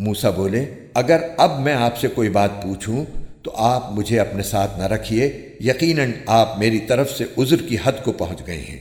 موسا بولے، اگر اب میں آپ سے کوئی بات پوچھوں تو آپ مجھے اپنے ساتھ نہ رکھیے، یقیناً آپ میری طرف سے عذر کی حد کو پہنچ گئے ہیں۔